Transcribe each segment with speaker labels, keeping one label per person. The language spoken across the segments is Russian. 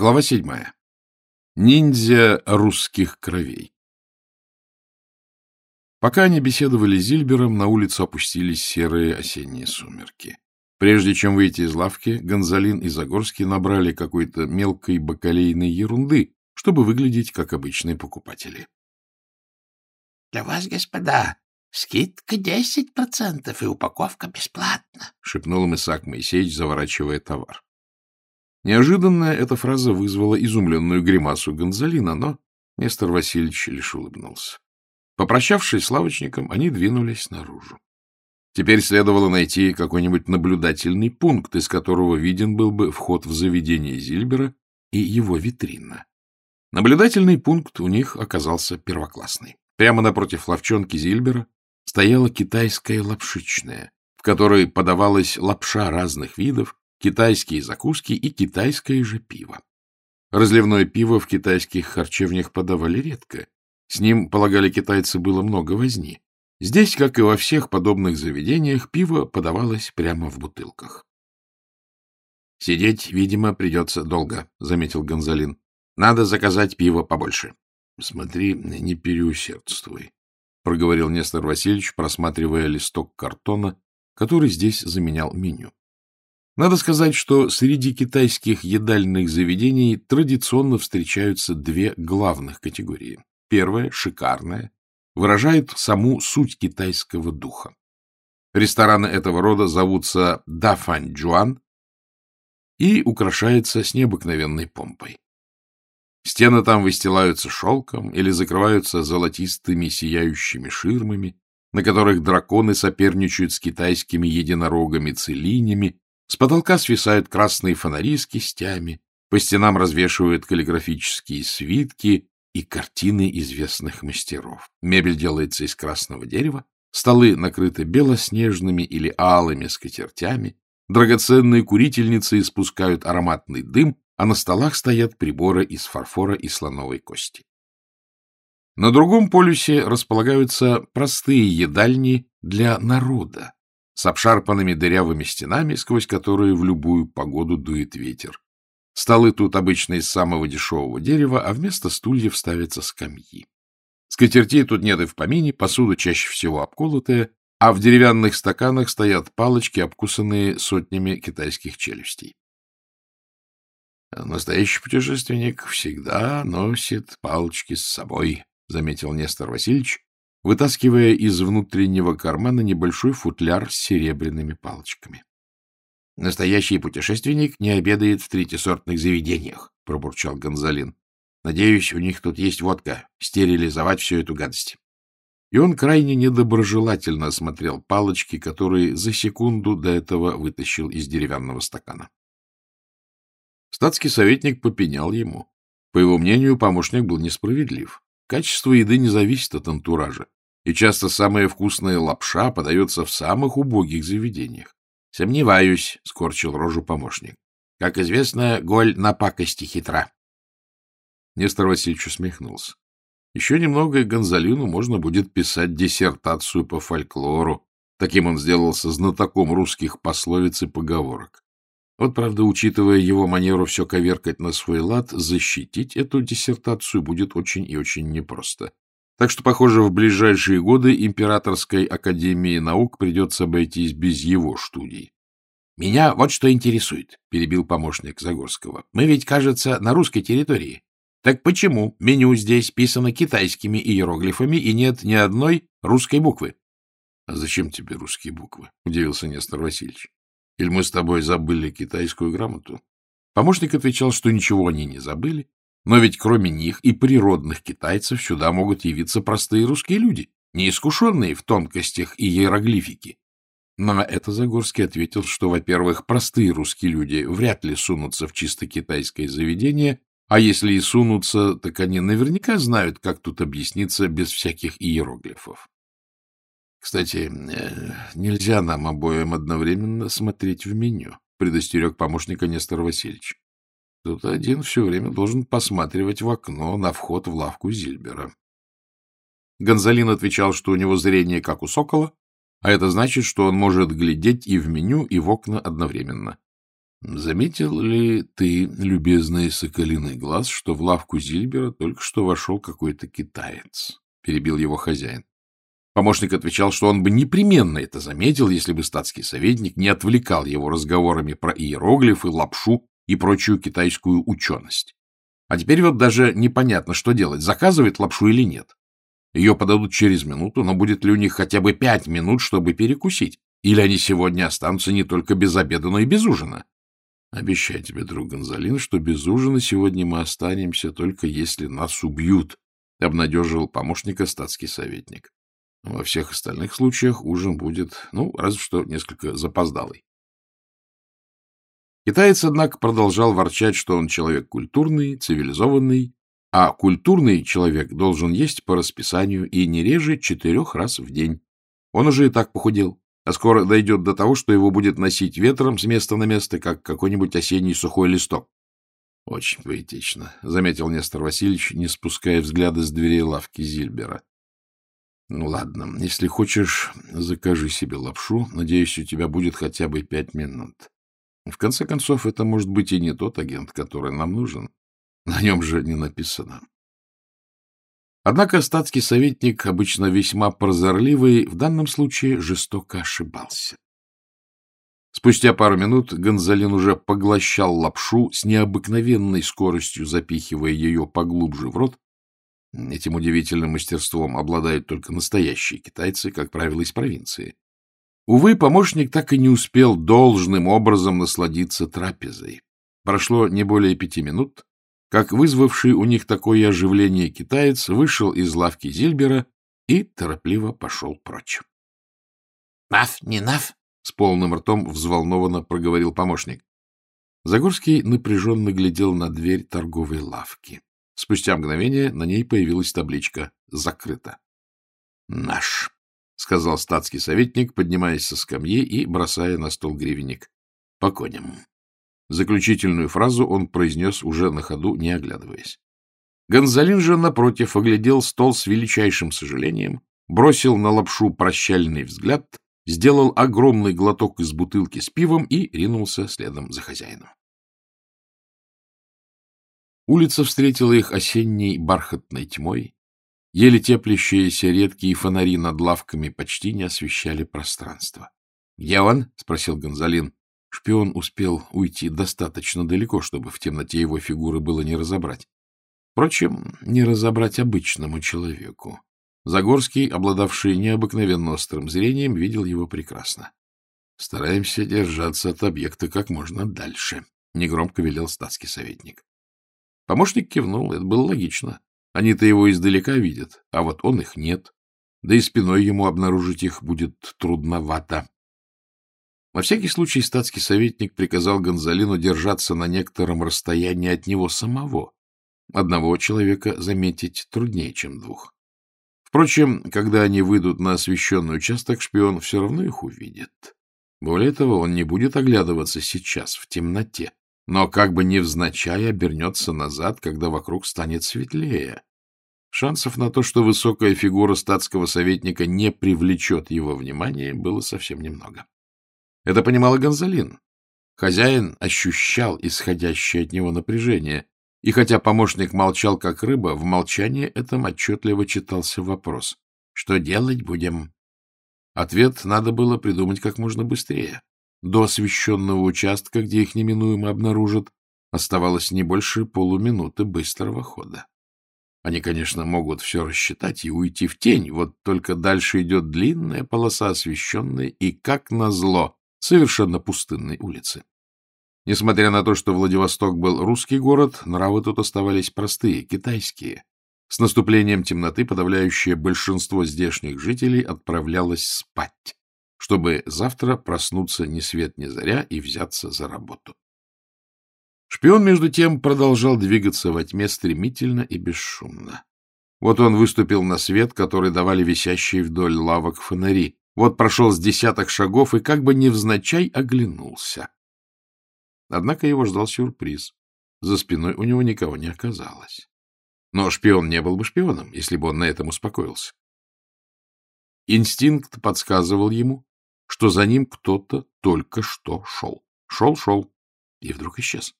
Speaker 1: Глава седьмая. Ниндзя русских кровей. Пока они беседовали с Зильбером, на улицу опустились серые осенние сумерки. Прежде чем выйти из лавки, Гонзалин и Загорский набрали какой-то мелкой бакалейной ерунды, чтобы выглядеть как обычные покупатели.
Speaker 2: — Для вас, господа, скидка десять процентов и упаковка бесплатна, — шепнул им Исаак Моисеевич, заворачивая товар.
Speaker 1: Неожиданная эта фраза вызвала изумленную гримасу Гонзалина, но Нестор Васильевич лишь улыбнулся. Попрощавшись с лавочником, они двинулись наружу. Теперь следовало найти какой-нибудь наблюдательный пункт, из которого виден был бы вход в заведение Зильбера и его витрина. Наблюдательный пункт у них оказался первоклассный. Прямо напротив ловчонки Зильбера стояла китайская лапшичная, в которой подавалась лапша разных видов, китайские закуски и китайское же пиво. Разливное пиво в китайских харчевнях подавали редко. С ним, полагали китайцы, было много возни. Здесь, как и во всех подобных заведениях, пиво подавалось прямо в бутылках. — Сидеть, видимо, придется долго, — заметил Гонзалин. — Надо заказать пиво побольше. — Смотри, не переусердствуй, — проговорил Нестор Васильевич, просматривая листок картона, который здесь заменял меню. Надо сказать, что среди китайских едальных заведений традиционно встречаются две главных категории. Первая, шикарная, выражает саму суть китайского духа. Рестораны этого рода зовутся Дафаньчжуан и украшается с необыкновенной помпой. Стены там выстилаются шелком или закрываются золотистыми сияющими ширмами, на которых драконы соперничают с китайскими единорогами-целинями с потолка свисают красные фонари с кистями, по стенам развешивают каллиграфические свитки и картины известных мастеров. Мебель делается из красного дерева, столы накрыты белоснежными или алыми скатертями, драгоценные курительницы испускают ароматный дым, а на столах стоят приборы из фарфора и слоновой кости. На другом полюсе располагаются простые едальни для народа, с обшарпанными дырявыми стенами, сквозь которые в любую погоду дует ветер. Столы тут обычно из самого дешевого дерева, а вместо стульев ставятся скамьи. Скатертей тут нет и в помине, посуда чаще всего обколотая, а в деревянных стаканах стоят палочки, обкусанные сотнями китайских челюстей. Настоящий путешественник всегда носит палочки с собой, — заметил Нестор Васильевич, вытаскивая из внутреннего кармана небольшой футляр с серебряными палочками. — Настоящий путешественник не обедает в третьесортных заведениях, — пробурчал Гонзалин. — Надеюсь, у них тут есть водка, стерилизовать всю эту гадость. И он крайне недоброжелательно осмотрел палочки, которые за секунду до этого вытащил из деревянного стакана. Статский советник попенял ему. По его мнению, помощник был несправедлив. Качество еды не зависит от антуража, и часто самая вкусная лапша подается в самых убогих заведениях. — Сомневаюсь, — скорчил рожу помощник. — Как известно, голь на пакости хитра. Нестор Васильевич усмехнулся. Еще немного, и Гонзалину можно будет писать диссертацию по фольклору. Таким он сделался знатоком русских пословиц и поговорок. Вот, правда, учитывая его манеру все коверкать на свой лад, защитить эту диссертацию будет очень и очень непросто. Так что, похоже, в ближайшие годы Императорской Академии Наук придется обойтись без его студий. — Меня вот что интересует, — перебил помощник Загорского. — Мы ведь, кажется, на русской территории. Так почему меню здесь писано китайскими иероглифами и нет ни одной русской буквы? — А зачем тебе русские буквы? — удивился Нестор Васильевич. Или мы с тобой забыли китайскую грамоту? Помощник отвечал, что ничего они не забыли, но ведь кроме них и природных китайцев сюда могут явиться простые русские люди, неискушенные в тонкостях и иероглифике. На это Загорский ответил, что, во-первых, простые русские люди вряд ли сунутся в чисто китайское заведение, а если и сунутся, так они наверняка знают, как тут объясниться без всяких иероглифов. Кстати, э, нельзя нам обоим одновременно смотреть в меню, предостерег помощника Нестор Васильевич. Тут один все время должен посматривать в окно на вход в лавку Зильбера. Гонзалин отвечал, что у него зрение как у сокола, а это значит, что он может глядеть и в меню, и в окна одновременно. — Заметил ли ты, любезный соколиный глаз, что в лавку Зильбера только что вошел какой-то китаец? — перебил его хозяин. Помощник отвечал, что он бы непременно это заметил, если бы статский советник не отвлекал его разговорами про иероглифы, лапшу и прочую китайскую ученость. А теперь вот даже непонятно, что делать, заказывать лапшу или нет. Ее подадут через минуту, но будет ли у них хотя бы пять минут, чтобы перекусить? Или они сегодня останутся не только без обеда, но и без ужина? Обещаю тебе, друг Гонзалин, что без ужина сегодня мы останемся, только если нас убьют, — обнадеживал помощника статский советник. Во всех остальных случаях ужин будет, ну, разве что несколько запоздалый. Китаец, однако, продолжал ворчать, что он человек культурный, цивилизованный, а культурный человек должен есть по расписанию и не реже четырех раз в день. Он уже и так похудел а скоро дойдет до того, что его будет носить ветром с места на место, как какой-нибудь осенний сухой листок. — Очень поэтично, — заметил Нестор Васильевич, не спуская взгляда с дверей лавки Зильбера. — Ну, ладно, если хочешь, закажи себе лапшу. Надеюсь, у тебя будет хотя бы пять минут. В конце концов, это может быть и не тот агент, который нам нужен. На нем же не написано. Однако статский советник, обычно весьма прозорливый, в данном случае жестоко ошибался. Спустя пару минут Гонзалин уже поглощал лапшу с необыкновенной скоростью, запихивая ее поглубже в рот. Этим удивительным мастерством обладают только настоящие китайцы, как правило, из провинции. Увы, помощник так и не успел должным образом насладиться трапезой. Прошло не более пяти минут, как вызвавший у них такое оживление китаец вышел из лавки Зильбера и торопливо пошел прочь.
Speaker 2: — Наф, не наф? — с полным ртом взволнованно проговорил помощник.
Speaker 1: Загорский напряженно глядел на дверь торговой лавки. Спустя мгновение на ней появилась табличка «Закрыто». «Наш», — сказал статский советник, поднимаясь со скамьи и бросая на стол гривенник. «По коням». Заключительную фразу он произнес уже на ходу, не оглядываясь. Гонзалин же, напротив, оглядел стол с величайшим сожалением, бросил на лапшу прощальный взгляд, сделал огромный глоток из бутылки с пивом и ринулся следом за хозяином. Улица встретила их осенней бархатной тьмой. Еле теплящиеся редкие фонари над лавками почти не освещали пространство. — Где он? — спросил Гонзалин. Шпион успел уйти достаточно далеко, чтобы в темноте его фигуры было не разобрать. Впрочем, не разобрать обычному человеку. Загорский, обладавший необыкновенно острым зрением, видел его прекрасно. «Стараемся держаться от объекта как можно дальше», — негромко велел статский советник. Помощник кивнул, это было логично. Они-то его издалека видят, а вот он их нет. Да и спиной ему обнаружить их будет трудновато. На всякий случай статский советник приказал Гонзалину держаться на некотором расстоянии от него самого. Одного человека заметить труднее, чем двух. Впрочем, когда они выйдут на освещенный участок, шпион все равно их увидит. Более того, он не будет оглядываться сейчас, в темноте, но как бы невзначай обернется назад, когда вокруг станет светлее. Шансов на то, что высокая фигура статского советника не привлечет его внимание, было совсем немного. Это понимал и Гонзалин. Хозяин ощущал исходящее от него напряжение, и хотя помощник молчал как рыба, в молчании этом отчетливо читался вопрос. «Что делать будем?» Ответ надо было придумать как можно быстрее. До освещенного участка, где их неминуемо обнаружат, оставалось не больше полуминуты быстрого хода. Они, конечно, могут все рассчитать и уйти в тень, вот только дальше идет длинная полоса освещенная, и, как назло, совершенно пустынной улицы. Несмотря на то, что Владивосток был русский город, нравы тут оставались простые, китайские. С наступлением темноты подавляющее большинство здешних жителей отправлялось спать, чтобы завтра проснуться ни свет ни заря и взяться за работу. Шпион, между тем, продолжал двигаться во тьме стремительно и бесшумно. Вот он выступил на свет, который давали висящие вдоль лавок фонари, вот прошел с десяток шагов и как бы невзначай оглянулся. Однако его ждал сюрприз. За спиной у него никого не оказалось. Но шпион не был бы шпионом, если бы он на этом успокоился. Инстинкт подсказывал ему, что за ним кто-то только что шел. Шел-шел. и вдруг исчез.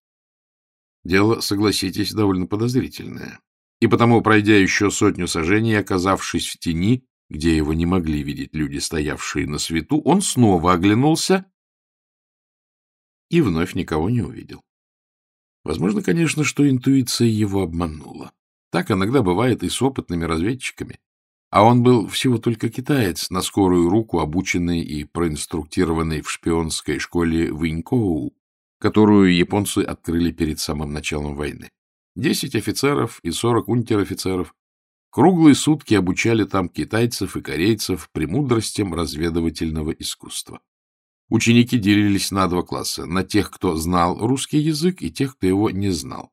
Speaker 1: Дело, согласитесь, довольно подозрительное. И потому, пройдя еще сотню сажений, оказавшись в тени, где его не могли видеть люди, стоявшие на свету, он снова оглянулся и вновь никого не увидел. Возможно, конечно, что интуиция его обманула. Так иногда бывает и с опытными разведчиками. А он был всего только китаец, на скорую руку обученный и проинструктированный в шпионской школе в Инькоу, которую японцы открыли перед самым началом войны. Десять офицеров и сорок унтер-офицеров круглые сутки обучали там китайцев и корейцев премудростям разведывательного искусства. Ученики делились на два класса — на тех, кто знал русский язык, и тех, кто его не знал.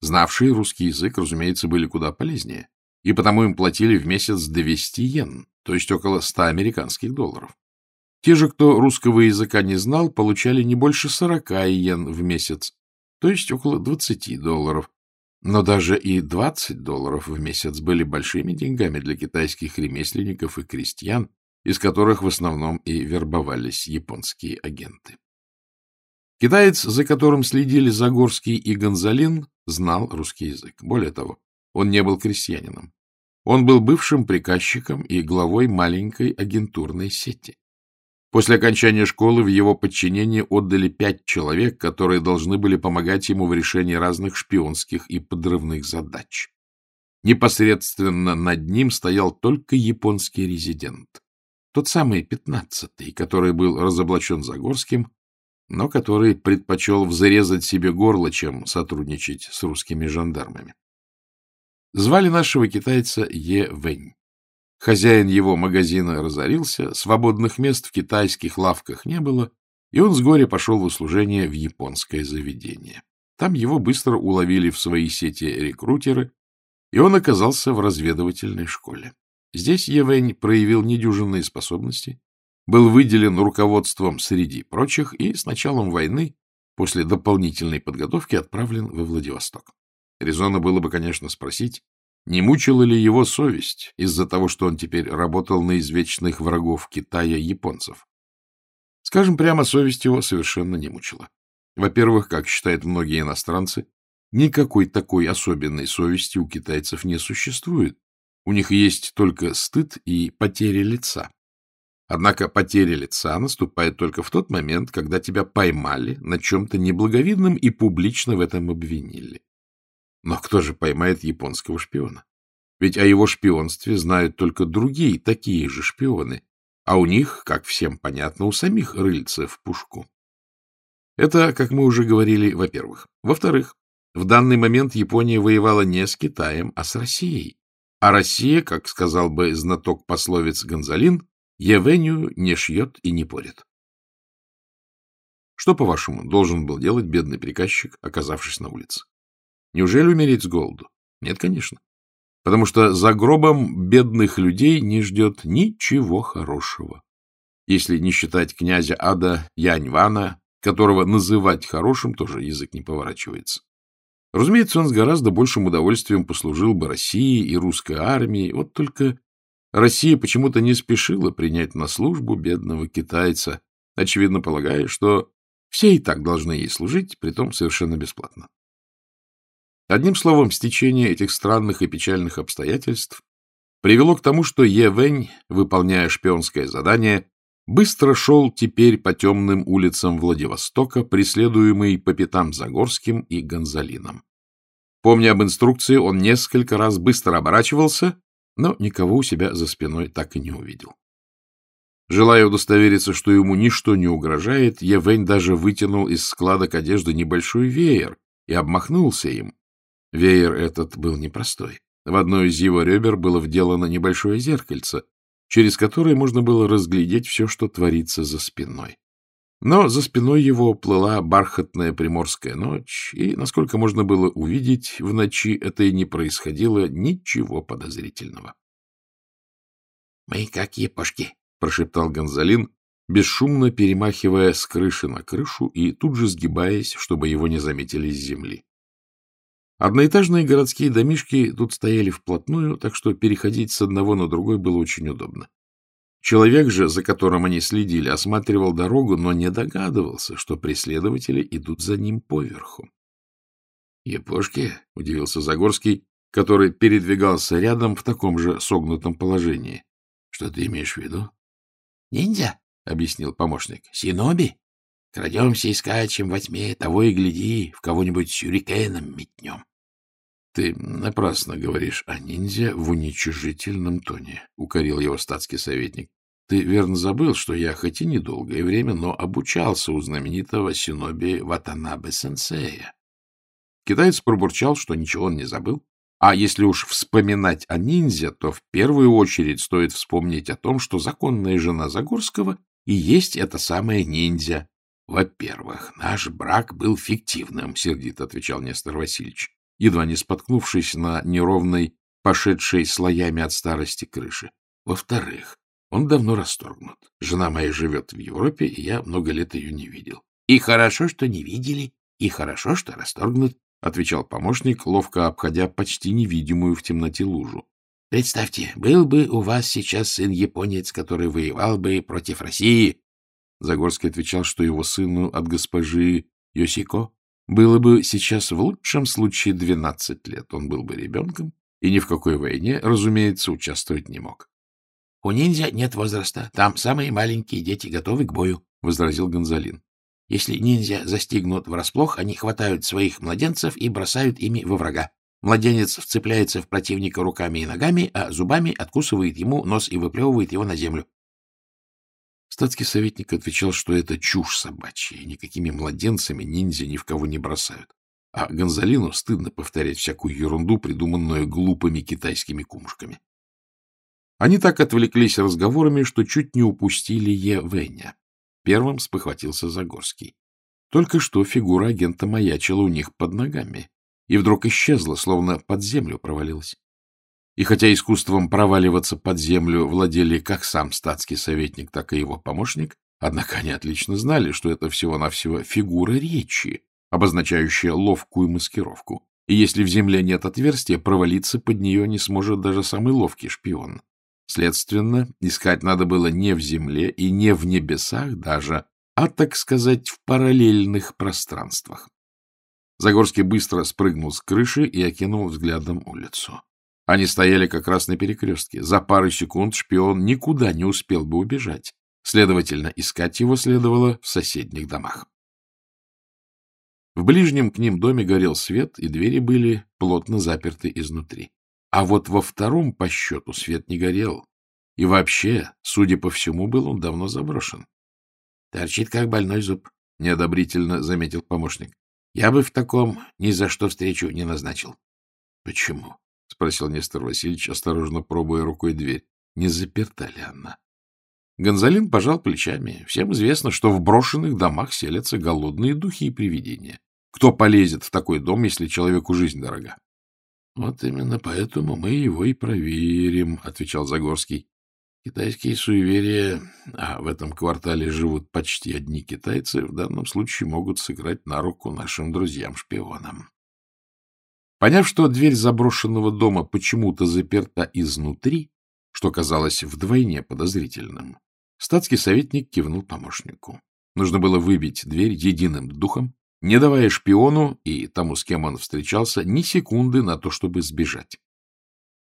Speaker 1: Знавшие русский язык, разумеется, были куда полезнее, и потому им платили в месяц 200 йен, то есть около 100 американских долларов. Те же, кто русского языка не знал, получали не больше 40 йен в месяц, то есть около 20 долларов. Но даже и 20 долларов в месяц были большими деньгами для китайских ремесленников и крестьян, из которых в основном и вербовались японские агенты. Китаец, за которым следили Загорский и Гонзалин, знал русский язык. Более того, он не был крестьянином. Он был бывшим приказчиком и главой маленькой агентурной сети. После окончания школы в его подчинение отдали пять человек, которые должны были помогать ему в решении разных шпионских и подрывных задач. Непосредственно над ним стоял только японский резидент. Тот самый пятнадцатый, который был разоблачен Загорским, но который предпочел взрезать себе горло, чем сотрудничать с русскими жандармами. Звали нашего китайца Е. Вэнь. Хозяин его магазина разорился, свободных мест в китайских лавках не было, и он с горя пошел в услужение в японское заведение. Там его быстро уловили в свои сети рекрутеры, и он оказался в разведывательной школе. Здесь Евень проявил недюжинные способности, был выделен руководством среди прочих и с началом войны, после дополнительной подготовки, отправлен во Владивосток. Резонно было бы, конечно, спросить, не мучила ли его совесть из-за того, что он теперь работал на извечных врагов Китая японцев? Скажем прямо, совесть его совершенно не мучила. Во-первых, как считают многие иностранцы, никакой такой особенной совести у китайцев не существует. У них есть только стыд и потеря лица. Однако потеря лица наступает только в тот момент, когда тебя поймали на чем-то неблаговидном и публично в этом обвинили. Но кто же поймает японского шпиона? Ведь о его шпионстве знают только другие, такие же шпионы, а у них, как всем понятно, у самих рыльца в пушку. Это, как мы уже говорили, во-первых. Во-вторых, в данный момент Япония воевала не с Китаем, а с Россией. А Россия, как сказал бы знаток пословиц Гонзалин, Евению не шьет и не порит. Что, по-вашему, должен был делать бедный приказчик, оказавшись на улице? Неужели умереть с голоду? Нет, конечно. Потому что за гробом бедных людей не ждет ничего хорошего. Если не считать князя Ада Яньвана, которого называть хорошим тоже язык не поворачивается. Разумеется, он с гораздо большим удовольствием послужил бы России и русской армии, вот только Россия почему-то не спешила принять на службу бедного китайца, очевидно полагая, что все и так должны ей служить, притом совершенно бесплатно. Одним словом, стечение этих странных и печальных обстоятельств привело к тому, что Е. Вэнь, выполняя шпионское задание, быстро шел теперь по темным улицам Владивостока, преследуемый по пятам Загорским и Гонзалином. Помня об инструкции, он несколько раз быстро оборачивался, но никого у себя за спиной так и не увидел. Желая удостовериться, что ему ничто не угрожает, Евень даже вытянул из складок одежды небольшой веер и обмахнулся им, Веер этот был непростой. В одно из его ребер было вделано небольшое зеркальце, через которое можно было разглядеть все, что творится за спиной. Но за спиной его плыла бархатная приморская ночь, и, насколько можно было увидеть, в ночи это и не происходило ничего подозрительного. — Мы как епошки, — прошептал Гонзалин, бесшумно перемахивая с крыши на крышу и тут же сгибаясь, чтобы его не заметили с земли. Одноэтажные городские домишки тут стояли вплотную, так что переходить с одного на другой было очень удобно. Человек же, за которым они следили, осматривал дорогу, но не догадывался, что преследователи идут за ним поверху. — Епошки? — удивился Загорский, который передвигался рядом в таком же согнутом положении. — Что ты имеешь в виду?
Speaker 2: — Ниндзя, — объяснил помощник. — Синоби. Крадемся и скачем во тьме, того и гляди, в кого-нибудь сюрикеном метнем.
Speaker 1: — Ты напрасно говоришь о ниндзя в уничижительном тоне, — укорил его статский советник. — Ты верно забыл, что я хоть и недолгое время, но обучался у знаменитого синоби Ватанабе-сенсея. Китаец пробурчал, что ничего он не забыл, а если уж вспоминать о ниндзя, то в первую очередь стоит вспомнить о том, что законная жена Загорского и есть эта самая ниндзя. — Во-первых, наш брак был фиктивным, — сердито отвечал Нестор Васильевич, едва не споткнувшись на неровной, пошедшей слоями от старости крыши. Во-вторых, он давно расторгнут. Жена моя живет в Европе, и я много лет ее не видел.
Speaker 2: — И хорошо, что не видели, и хорошо, что расторгнут, —
Speaker 1: отвечал помощник, ловко обходя почти невидимую в темноте лужу.
Speaker 2: — Представьте, был бы у вас сейчас сын-японец, который воевал бы против России.
Speaker 1: Загорский отвечал, что его сыну от госпожи Йосико было бы сейчас в лучшем случае двенадцать лет. Он был бы ребенком и ни в какой войне, разумеется, участвовать не мог.
Speaker 2: — У ниндзя нет возраста. Там самые маленькие дети готовы к бою, — возразил Гонзалин. Если ниндзя застигнут врасплох, они хватают своих младенцев и бросают ими во врага. Младенец вцепляется в противника руками и ногами, а зубами откусывает ему нос и выплевывает его на землю.
Speaker 1: Статский советник отвечал, что это чушь собачья, и никакими младенцами ниндзя ни в кого не бросают. А Гонзалину стыдно повторять всякую ерунду, придуманную глупыми китайскими кумушками. Они так отвлеклись разговорами, что чуть не упустили Е. Веня. Первым спохватился Загорский. Только что фигура агента маячила у них под ногами и вдруг исчезла, словно под землю провалилась. И хотя искусством проваливаться под землю владели как сам статский советник, так и его помощник, однако они отлично знали, что это всего-навсего фигура речи, обозначающая ловкую маскировку. И если в земле нет отверстия, провалиться под нее не сможет даже самый ловкий шпион. Следственно, искать надо было не в земле и не в небесах даже, а, так сказать, в параллельных пространствах. Загорский быстро спрыгнул с крыши и окинул взглядом улицу. Они стояли как раз на перекрестке. За пару секунд шпион никуда не успел бы убежать. Следовательно, искать его следовало в соседних домах. В ближнем к ним доме горел свет, и двери были плотно заперты изнутри. А вот во втором по счету свет не горел. И вообще, судя по всему, был он давно заброшен.
Speaker 2: — Торчит, как больной зуб, —
Speaker 1: неодобрительно заметил помощник.
Speaker 2: — Я бы в таком ни за что встречу не назначил.
Speaker 1: — Почему? — спросил Нестор Васильевич, осторожно пробуя рукой дверь. Не заперта ли она? Гонзалин пожал плечами. Всем известно, что в брошенных домах селятся голодные духи и привидения. Кто полезет в такой дом, если человеку жизнь дорога? — Вот именно поэтому мы его и проверим, — отвечал Загорский. Китайские суеверия, а в этом квартале живут почти одни китайцы, в данном случае могут сыграть на руку нашим друзьям-шпионам. Поняв, что дверь заброшенного дома почему-то заперта изнутри, что казалось вдвойне подозрительным, статский советник кивнул помощнику. Нужно было выбить дверь единым духом, не давая шпиону и тому, с кем он встречался, ни секунды на то, чтобы сбежать.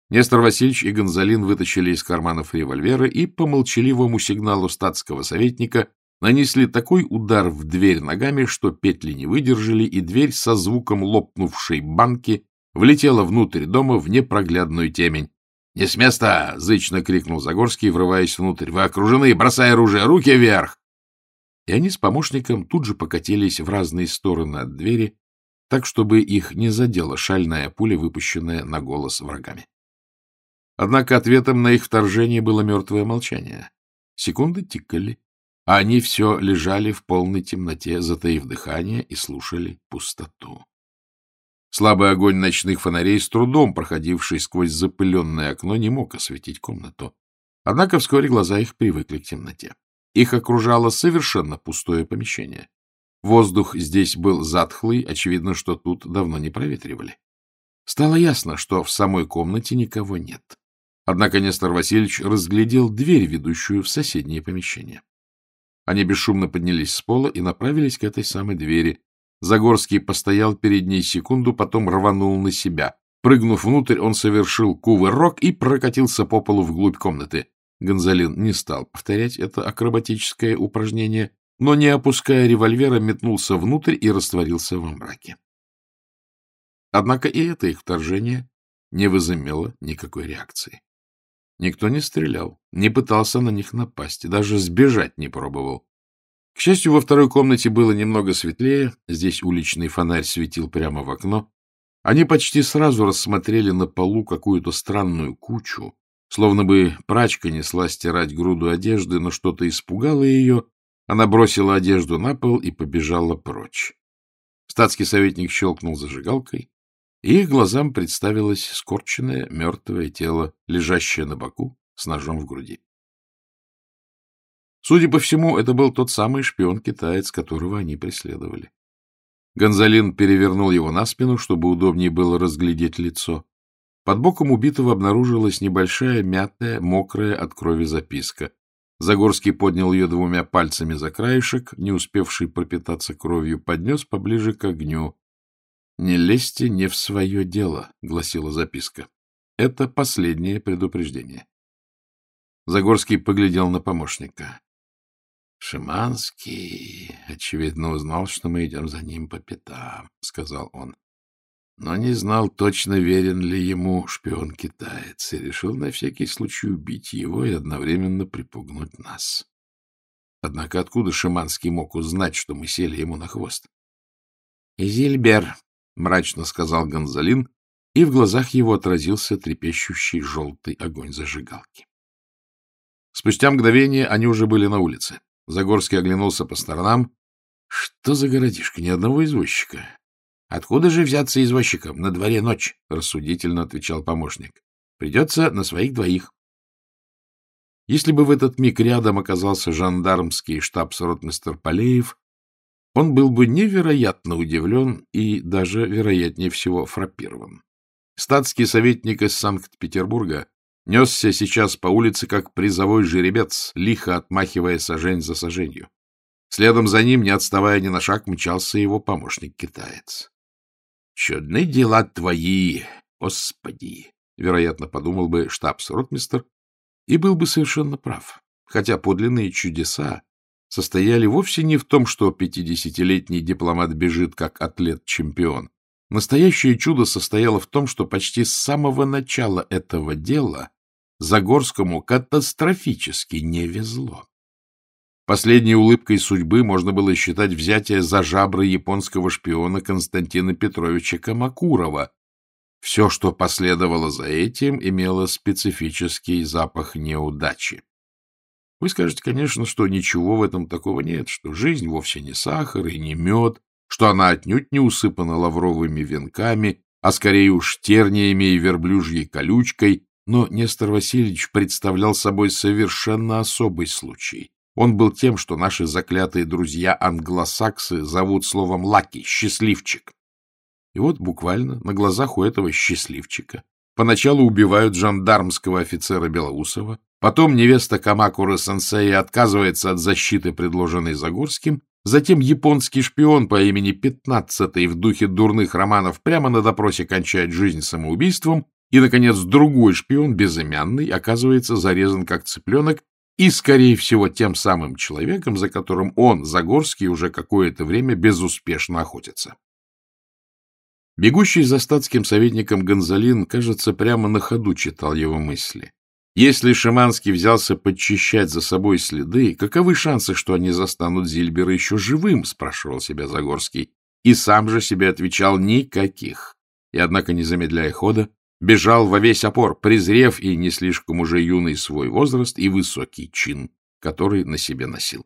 Speaker 1: Нестор Васильевич и Гонзалин вытащили из карманов револьверы и по молчаливому сигналу статского советника нанесли такой удар в дверь ногами, что петли не выдержали, и дверь со звуком лопнувшей банки влетела внутрь дома в непроглядную темень. — Не с места! — зычно крикнул Загорский, врываясь внутрь. — Вы окружены! Бросай оружие! Руки вверх! и они с помощником тут же покатились в разные стороны от двери, так, чтобы их не задела шальная пуля, выпущенная на голос врагами. Однако ответом на их вторжение было мертвое молчание. Секунды тикали, а они все лежали в полной темноте, затаив дыхание, и слушали пустоту. Слабый огонь ночных фонарей, с трудом проходивший сквозь запыленное окно, не мог осветить комнату. Однако вскоре глаза их привыкли к темноте. Их окружало совершенно пустое помещение. Воздух здесь был затхлый, очевидно, что тут давно не проветривали. Стало ясно, что в самой комнате никого нет. Однако Нестор Васильевич разглядел дверь, ведущую в соседнее помещение. Они бесшумно поднялись с пола и направились к этой самой двери. Загорский постоял перед ней секунду, потом рванул на себя. Прыгнув внутрь, он совершил кувырок и прокатился по полу вглубь комнаты. Гонзалин не стал повторять это акробатическое упражнение, но, не опуская револьвера, метнулся внутрь и растворился во мраке. Однако и это их вторжение не возымело никакой реакции. Никто не стрелял, не пытался на них напасть, даже сбежать не пробовал. К счастью, во второй комнате было немного светлее, здесь уличный фонарь светил прямо в окно. Они почти сразу рассмотрели на полу какую-то странную кучу, словно бы прачка несла стирать груду одежды, но что-то испугало ее, она бросила одежду на пол и побежала прочь. Статский советник щелкнул зажигалкой, их глазам представилось скорченное мертвое тело, лежащее на боку с ножом в груди. Судя по всему, это был тот самый шпион-китаец, которого они преследовали. Гонзалин перевернул его на спину, чтобы удобнее было разглядеть лицо. Под боком убитого обнаружилась небольшая, мятая, мокрая от крови записка. Загорский поднял ее двумя пальцами за краешек, не успевший пропитаться кровью, поднес поближе к огню. «Не лезьте не в свое дело», — гласила записка. Это последнее предупреждение. Загорский поглядел на помощника. «Шиманский, очевидно, узнал, что мы идем за ним по пятам», — сказал он. Но не знал, точно верен ли ему шпион-китаец, и решил на всякий случай убить его и одновременно припугнуть нас. Однако откуда Шиманский мог узнать, что мы сели ему на хвост? — Изильбер, — мрачно сказал Гонзалин, и в глазах его отразился трепещущий желтый огонь зажигалки. Спустя мгновение они уже были на улице. Загорский оглянулся по сторонам. Что за городишко? Ни одного извозчика. — Откуда же взяться извозчиком? На дворе ночь, — рассудительно отвечал помощник. — Придется на своих двоих. Если бы в этот миг рядом оказался жандармский штабс-ротмистер Полеев, он был бы невероятно удивлен и даже, вероятнее всего, фраппирован. Статский советник из Санкт-Петербурга несся сейчас по улице как призовой жеребец, лихо отмахивая сажень за саженью. Следом за ним, не отставая ни на шаг, мчался его помощник-китаец. — Чудны дела твои, господи! — вероятно, подумал бы штабс-ротмистер, и был бы совершенно прав. Хотя подлинные чудеса состояли вовсе не в том, что пятидесятилетний дипломат бежит как атлет-чемпион. Настоящее чудо состояло в том, что почти с самого начала этого дела Загорскому катастрофически не везло. Последней улыбкой судьбы можно было считать взятие за жабры японского шпиона Константина Петровича Камакурова. Все, что последовало за этим, имело специфический запах неудачи. Вы скажете, конечно, что ничего в этом такого нет, что жизнь вовсе не сахар и не мед, что она отнюдь не усыпана лавровыми венками, а скорее уж терниями и верблюжьей колючкой, но Нестор Васильевич представлял собой совершенно особый случай. Он был тем, что наши заклятые друзья-англосаксы зовут словом «лаки» — «счастливчик». И вот буквально на глазах у этого счастливчика поначалу убивают жандармского офицера Белоусова, Потом невеста Камакуры сенсея отказывается от защиты, предложенной Загорским. Затем японский шпион по имени Пятнадцатый в духе дурных романов прямо на допросе кончает жизнь самоубийством. И, наконец, другой шпион, безымянный, оказывается зарезан как цыпленок и, скорее всего, тем самым человеком, за которым он, Загорский, уже какое-то время безуспешно охотится. Бегущий за статским советником Гонзалин, кажется, прямо на ходу читал его мысли. Если Шиманский взялся подчищать за собой следы, каковы шансы, что они застанут Зильбера еще живым, спрашивал себя Загорский. И сам же себе отвечал никаких. И, однако, не замедляя хода, бежал во весь опор, презрев и не слишком уже юный свой возраст и высокий чин, который на себе носил.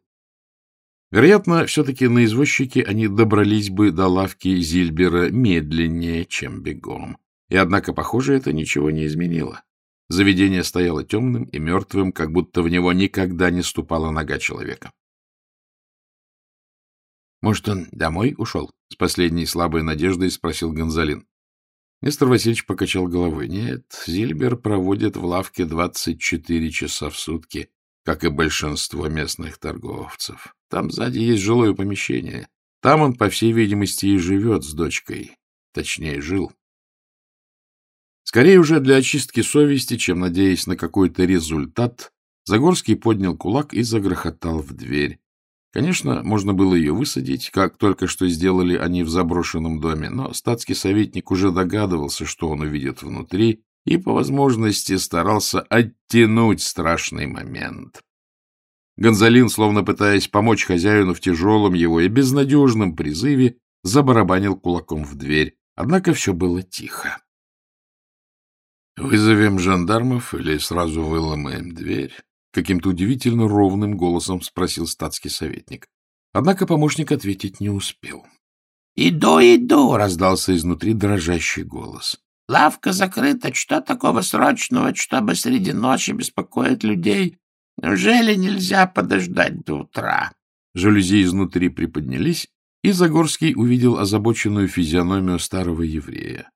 Speaker 1: Вероятно, все-таки на извозчике они добрались бы до лавки Зильбера медленнее, чем бегом. И, однако, похоже, это ничего не изменило. Заведение стояло темным и мертвым, как будто в него никогда не ступала нога человека. — Может, он домой ушел? — с последней слабой надеждой спросил Гонзалин. Нестор Васильевич покачал головой. Нет, Зильбер проводит в лавке 24 часа в сутки, как и большинство местных торговцев. Там сзади есть жилое помещение. Там он, по всей видимости, и живет с дочкой. Точнее, жил. Скорее уже для очистки совести, чем надеясь на какой-то результат, Загорский поднял кулак и загрохотал в дверь. Конечно, можно было ее высадить, как только что сделали они в заброшенном доме, но статский советник уже догадывался, что он увидит внутри, и по возможности старался оттянуть страшный момент. Гонзалин, словно пытаясь помочь хозяину в тяжелом его и безнадежном призыве, забарабанил кулаком в дверь. Однако все было тихо. — Вызовем жандармов или сразу выломаем дверь? Каким-то удивительно ровным голосом спросил статский советник. Однако помощник ответить не успел.
Speaker 2: — Иду, иду! — раздался изнутри дрожащий голос. — Лавка закрыта. Что такого срочного, чтобы среди ночи беспокоить людей? Неужели нельзя подождать до утра?
Speaker 1: Жалюзи изнутри приподнялись, и Загорский увидел озабоченную физиономию старого еврея.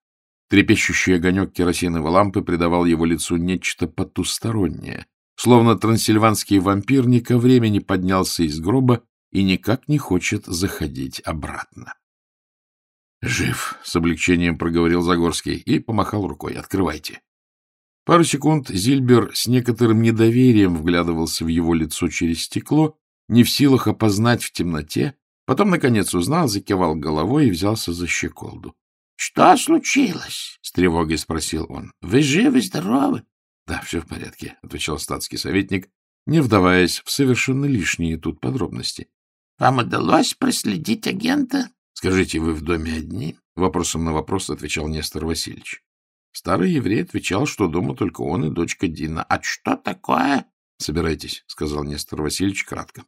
Speaker 1: Трепещущий огонек керосиновой лампы придавал его лицу нечто потустороннее, словно трансильванский вампир не ко времени поднялся из гроба и никак не хочет заходить обратно. — Жив, — с облегчением проговорил Загорский и помахал рукой. — Открывайте. Пару секунд Зильбер с некоторым недоверием вглядывался в его лицо через стекло, не в силах опознать в темноте, потом, наконец, узнал, закивал головой и взялся за щеколду. — Что случилось? — с тревогой спросил он. — Вы живы-здоровы? Да, все в порядке, — отвечал статский советник, не вдаваясь в совершенно лишние тут подробности. — Вам удалось проследить агента? — Скажите, вы в доме одни? — вопросом на вопрос отвечал Нестор Васильевич. Старый еврей отвечал, что дома только он и дочка Дина. — А что такое? — Собирайтесь, — сказал Нестор Васильевич кратко.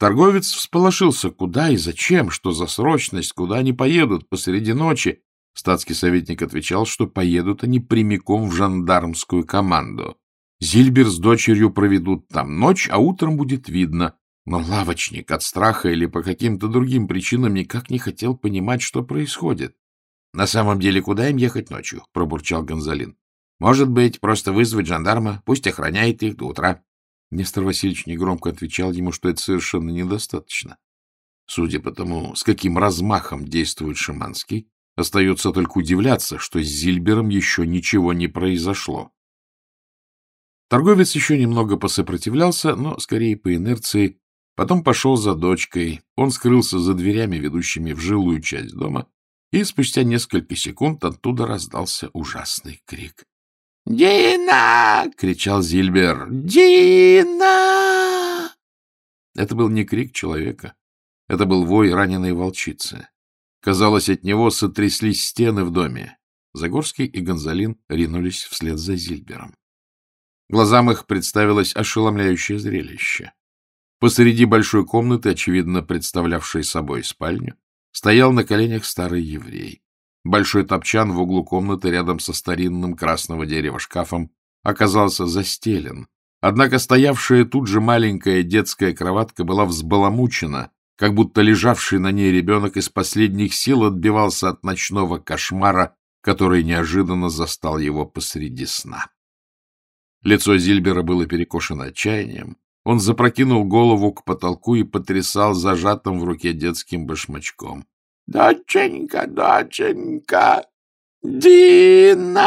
Speaker 1: Торговец всполошился. Куда и зачем? Что за срочность? Куда они поедут посреди ночи? Статский советник отвечал, что поедут они прямиком в жандармскую команду. Зильбер с дочерью проведут там ночь, а утром будет видно. Но лавочник от страха или по каким-то другим причинам никак не хотел понимать, что происходит. — На самом деле, куда им ехать ночью? — пробурчал Гонзалин. — Может быть, просто вызвать жандарма, пусть охраняет их до утра. Нестор Васильевич негромко отвечал ему, что это совершенно недостаточно. Судя по тому, с каким размахом действует Шиманский, Остается только удивляться, что с Зильбером еще ничего не произошло. Торговец еще немного посопротивлялся, но скорее по инерции. Потом пошел за дочкой. Он скрылся за дверями, ведущими в жилую часть дома, и спустя несколько секунд оттуда раздался ужасный крик. «Дина!» — кричал Зильбер. «Дина!» Это был не крик человека. Это был вой раненой волчицы. Казалось, от него сотряслись стены в доме. Загорский и Гонзалин ринулись вслед за Зильбером. Глазам их представилось ошеломляющее зрелище. Посреди большой комнаты, очевидно представлявшей собой спальню, стоял на коленях старый еврей. Большой топчан в углу комнаты рядом со старинным красного дерева шкафом оказался застелен. Однако стоявшая тут же маленькая детская кроватка была взбаламучена как будто лежавший на ней ребенок из последних сил отбивался от ночного кошмара, который неожиданно застал его посреди сна. Лицо Зильбера было перекошено отчаянием. Он запрокинул голову к потолку и потрясал зажатым в руке детским башмачком. — Доченька, доченька, Дина!